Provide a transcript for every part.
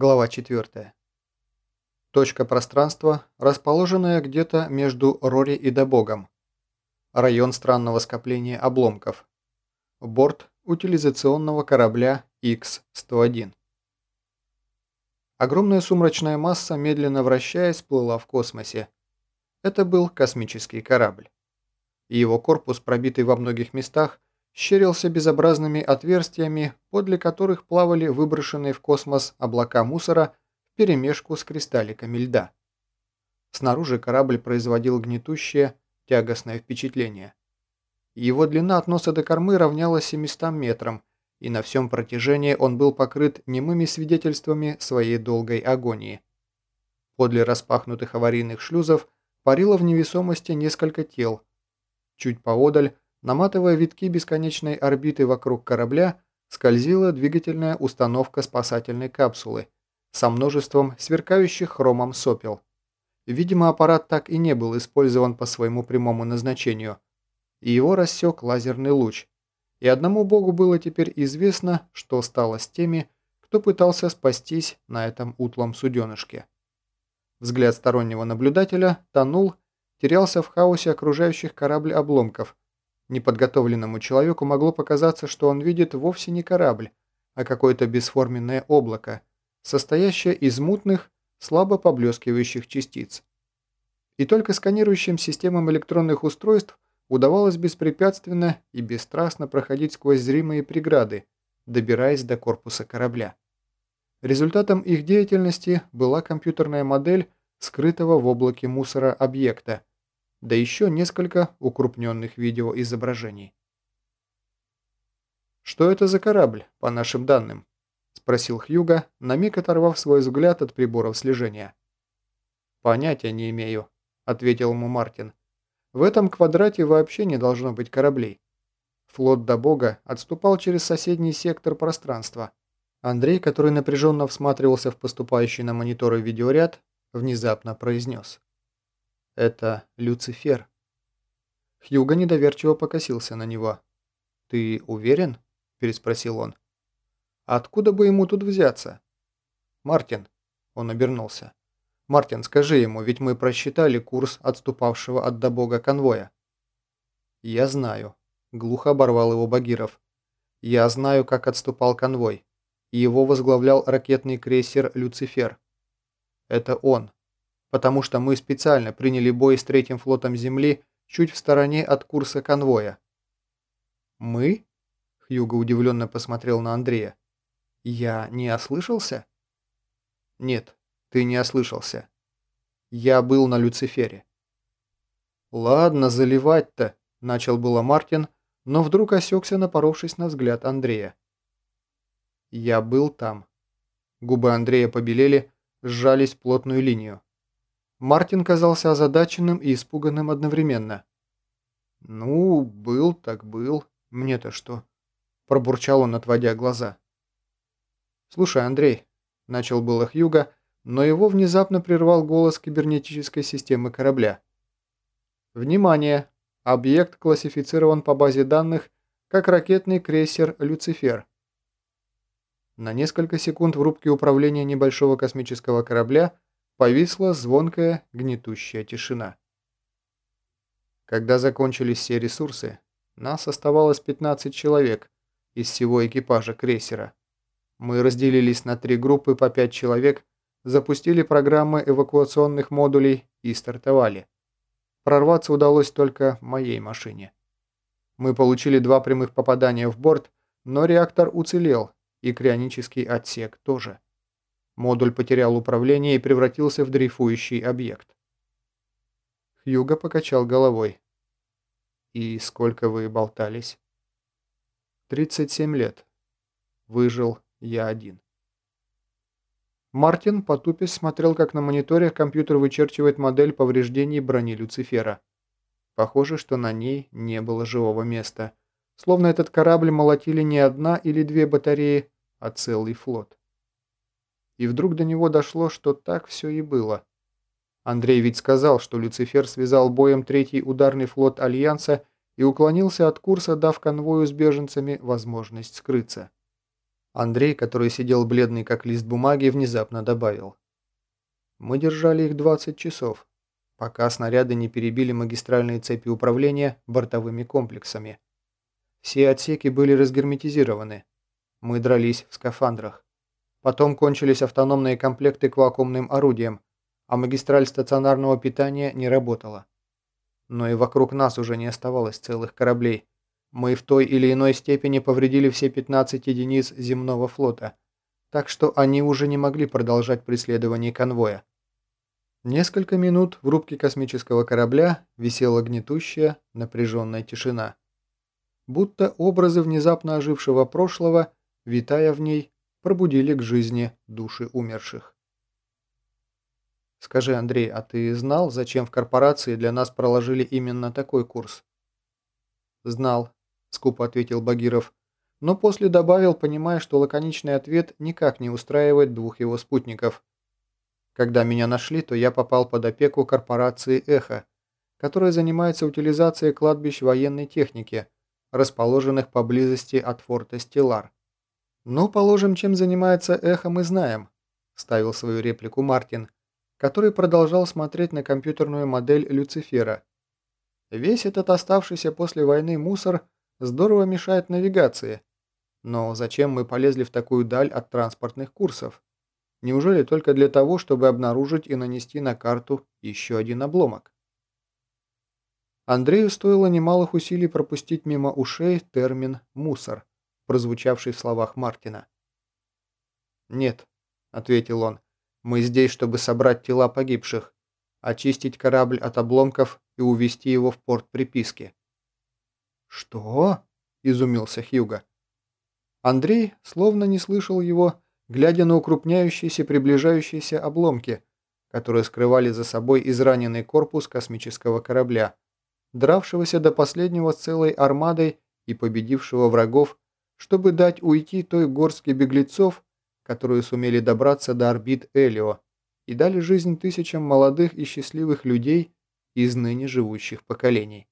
Глава 4. Точка пространства, расположенная где-то между Рори и Добогом. Район странного скопления обломков. Борт утилизационного корабля X-101. Огромная сумрачная масса, медленно вращаясь, плыла в космосе. Это был космический корабль. Его корпус, пробитый во многих местах, щерился безобразными отверстиями, подле которых плавали выброшенные в космос облака мусора вперемешку с кристалликами льда. Снаружи корабль производил гнетущее, тягостное впечатление. Его длина от носа до кормы равнялась 700 метрам, и на всем протяжении он был покрыт немыми свидетельствами своей долгой агонии. Подле распахнутых аварийных шлюзов парило в невесомости несколько тел. Чуть поодаль Наматывая витки бесконечной орбиты вокруг корабля, скользила двигательная установка спасательной капсулы со множеством сверкающих хромом сопел. Видимо, аппарат так и не был использован по своему прямому назначению, и его рассек лазерный луч. И одному богу было теперь известно, что стало с теми, кто пытался спастись на этом утлом суденышке. Взгляд стороннего наблюдателя тонул, терялся в хаосе окружающих корабль обломков – Неподготовленному человеку могло показаться, что он видит вовсе не корабль, а какое-то бесформенное облако, состоящее из мутных, слабо поблескивающих частиц. И только сканирующим системам электронных устройств удавалось беспрепятственно и бесстрастно проходить сквозь зримые преграды, добираясь до корпуса корабля. Результатом их деятельности была компьютерная модель скрытого в облаке мусора объекта, да еще несколько укрупненных видеоизображений. «Что это за корабль, по нашим данным?» – спросил Хьюга, на миг оторвав свой взгляд от приборов слежения. «Понятия не имею», – ответил ему Мартин. «В этом квадрате вообще не должно быть кораблей. Флот до бога отступал через соседний сектор пространства. Андрей, который напряженно всматривался в поступающий на мониторы видеоряд, внезапно произнес. Это Люцифер. Хьюго недоверчиво покосился на него. «Ты уверен?» – переспросил он. «Откуда бы ему тут взяться?» «Мартин», – он обернулся. «Мартин, скажи ему, ведь мы просчитали курс отступавшего от Добога конвоя». «Я знаю», – глухо оборвал его Багиров. «Я знаю, как отступал конвой. Его возглавлял ракетный крейсер «Люцифер». Это он, потому что мы специально приняли бой с Третьим флотом Земли чуть в стороне от курса конвоя». «Мы?» – Хьюго удивленно посмотрел на Андрея. «Я не ослышался?» «Нет, ты не ослышался. Я был на Люцифере». «Ладно, заливать-то», – начал было Мартин, но вдруг осекся, напоровшись на взгляд Андрея. «Я был там». Губы Андрея побелели, сжались в плотную линию. Мартин казался озадаченным и испуганным одновременно. «Ну, был так был. Мне-то что?» Пробурчал он, отводя глаза. «Слушай, Андрей», — начал было Хьюга, но его внезапно прервал голос кибернетической системы корабля. «Внимание! Объект классифицирован по базе данных как ракетный крейсер «Люцифер». На несколько секунд в рубке управления небольшого космического корабля Повисла звонкая, гнетущая тишина. Когда закончились все ресурсы, нас оставалось 15 человек из всего экипажа крейсера. Мы разделились на три группы по 5 человек, запустили программы эвакуационных модулей и стартовали. Прорваться удалось только моей машине. Мы получили два прямых попадания в борт, но реактор уцелел, и крионический отсек тоже. Модуль потерял управление и превратился в дрейфующий объект. Хьюго покачал головой. «И сколько вы болтались?» «37 лет. Выжил я один». Мартин, потупясь, смотрел, как на мониторе компьютер вычерчивает модель повреждений брони Люцифера. Похоже, что на ней не было живого места. Словно этот корабль молотили не одна или две батареи, а целый флот. И вдруг до него дошло, что так все и было. Андрей ведь сказал, что Люцифер связал боем третий ударный флот Альянса и уклонился от курса, дав конвою с беженцами возможность скрыться. Андрей, который сидел бледный как лист бумаги, внезапно добавил. Мы держали их 20 часов, пока снаряды не перебили магистральные цепи управления бортовыми комплексами. Все отсеки были разгерметизированы. Мы дрались в скафандрах. Потом кончились автономные комплекты к вакуумным орудиям, а магистраль стационарного питания не работала. Но и вокруг нас уже не оставалось целых кораблей. Мы в той или иной степени повредили все 15 единиц земного флота, так что они уже не могли продолжать преследование конвоя. Несколько минут в рубке космического корабля висела гнетущая, напряженная тишина. Будто образы внезапно ожившего прошлого, витая в ней, пробудили к жизни души умерших. «Скажи, Андрей, а ты знал, зачем в корпорации для нас проложили именно такой курс?» «Знал», – скупо ответил Багиров, но после добавил, понимая, что лаконичный ответ никак не устраивает двух его спутников. Когда меня нашли, то я попал под опеку корпорации «Эхо», которая занимается утилизацией кладбищ военной техники, расположенных поблизости от форта Стеллар. «Ну, положим, чем занимается «Эхо» мы знаем», – ставил свою реплику Мартин, который продолжал смотреть на компьютерную модель Люцифера. Весь этот оставшийся после войны мусор здорово мешает навигации. Но зачем мы полезли в такую даль от транспортных курсов? Неужели только для того, чтобы обнаружить и нанести на карту еще один обломок? Андрею стоило немалых усилий пропустить мимо ушей термин «мусор», прозвучавший в словах Мартина. «Нет», — ответил он, — «мы здесь, чтобы собрать тела погибших, очистить корабль от обломков и увезти его в порт приписки». «Что?» – изумился Хьюго. Андрей словно не слышал его, глядя на укрупняющиеся приближающиеся обломки, которые скрывали за собой израненный корпус космического корабля, дравшегося до последнего целой армадой и победившего врагов, чтобы дать уйти той горстке беглецов, которые сумели добраться до орбит Элио и дали жизнь тысячам молодых и счастливых людей из ныне живущих поколений.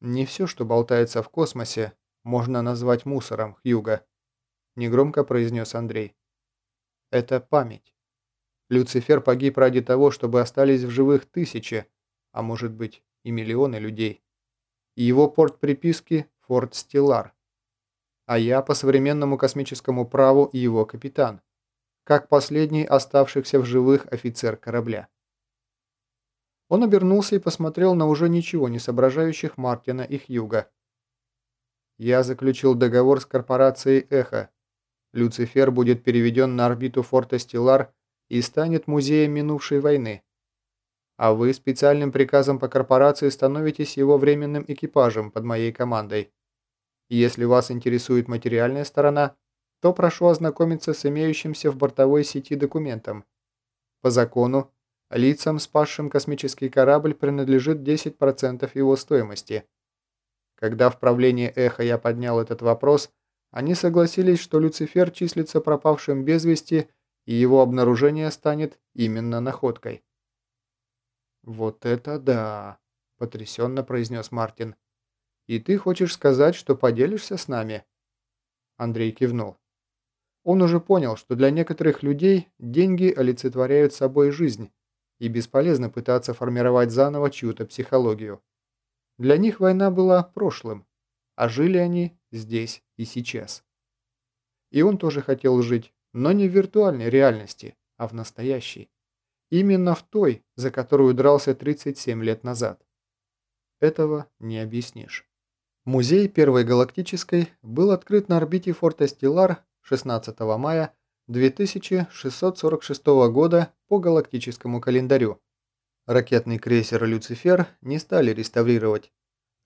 Не все, что болтается в космосе, можно назвать мусором, Хьюга негромко произнес Андрей. Это память. Люцифер погиб ради того, чтобы остались в живых тысячи, а может быть и миллионы людей. Его порт приписки – Форт Стеллар. А я по современному космическому праву его капитан, как последний оставшихся в живых офицер корабля. Он обернулся и посмотрел на уже ничего не соображающих Мартина и Хьюга. Я заключил договор с корпорацией «Эхо», Люцифер будет переведен на орбиту форта Стеллар и станет музеем минувшей войны. А вы специальным приказом по корпорации становитесь его временным экипажем под моей командой. Если вас интересует материальная сторона, то прошу ознакомиться с имеющимся в бортовой сети документом. По закону, лицам, спасшим космический корабль, принадлежит 10% его стоимости. Когда в правлении Эхо я поднял этот вопрос – они согласились, что Люцифер числится пропавшим без вести, и его обнаружение станет именно находкой. «Вот это да!» – потрясенно произнес Мартин. «И ты хочешь сказать, что поделишься с нами?» Андрей кивнул. Он уже понял, что для некоторых людей деньги олицетворяют собой жизнь, и бесполезно пытаться формировать заново чью-то психологию. Для них война была прошлым, а жили они здесь и сейчас. И он тоже хотел жить, но не в виртуальной реальности, а в настоящей. Именно в той, за которую дрался 37 лет назад. Этого не объяснишь. Музей Первой Галактической был открыт на орбите форта Стеллар 16 мая 2646 года по галактическому календарю. Ракетный крейсер «Люцифер» не стали реставрировать,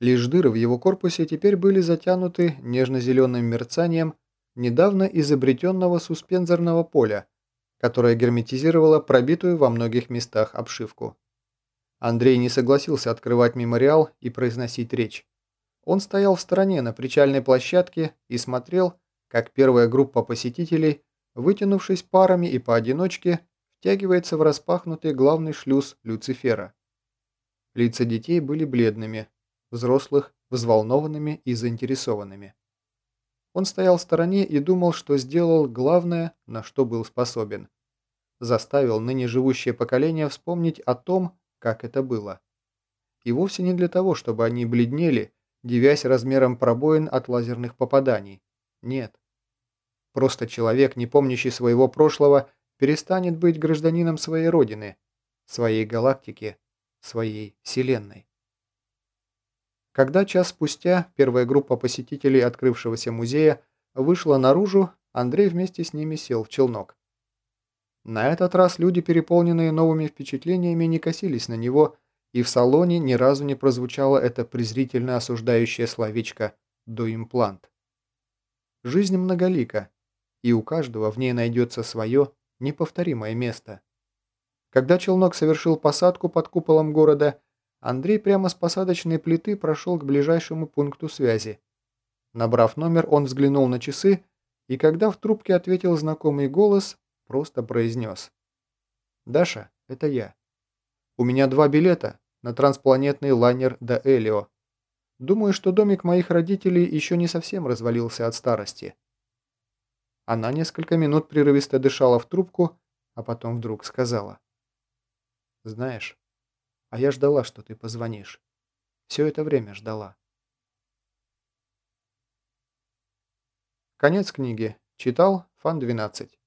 Лишь дыры в его корпусе теперь были затянуты нежно-зеленым мерцанием недавно изобретенного суспензорного поля, которое герметизировало пробитую во многих местах обшивку. Андрей не согласился открывать мемориал и произносить речь. Он стоял в стороне на причальной площадке и смотрел, как первая группа посетителей, вытянувшись парами и поодиночке, втягивается в распахнутый главный шлюз Люцифера. Лица детей были бледными, взрослых, взволнованными и заинтересованными. Он стоял в стороне и думал, что сделал главное, на что был способен. Заставил ныне живущее поколение вспомнить о том, как это было. И вовсе не для того, чтобы они бледнели, девясь размером пробоин от лазерных попаданий. Нет. Просто человек, не помнящий своего прошлого, перестанет быть гражданином своей родины, своей галактики, своей вселенной. Когда час спустя первая группа посетителей открывшегося музея вышла наружу, Андрей вместе с ними сел в челнок. На этот раз люди, переполненные новыми впечатлениями, не косились на него, и в салоне ни разу не прозвучало это презрительно осуждающее словечко «доимплант». Жизнь многолика, и у каждого в ней найдется свое неповторимое место. Когда челнок совершил посадку под куполом города, Андрей прямо с посадочной плиты прошел к ближайшему пункту связи. Набрав номер, он взглянул на часы, и когда в трубке ответил знакомый голос, просто произнес. «Даша, это я. У меня два билета на транспланетный лайнер до Элио. Думаю, что домик моих родителей еще не совсем развалился от старости». Она несколько минут прерывисто дышала в трубку, а потом вдруг сказала. «Знаешь, а я ждала, что ты позвонишь. Все это время ждала». Конец книги. Читал Фан 12.